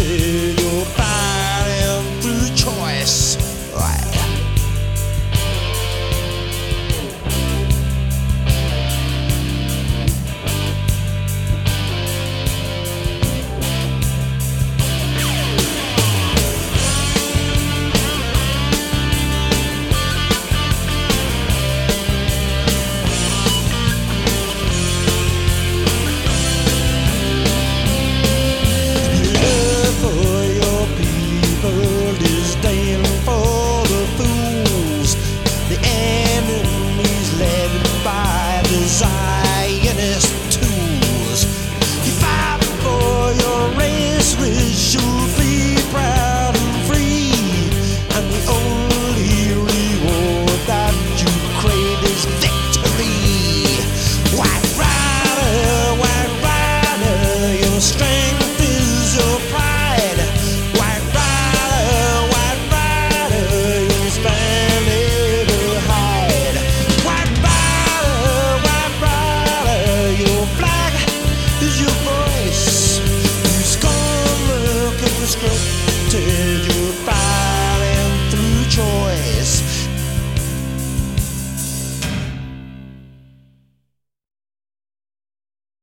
você.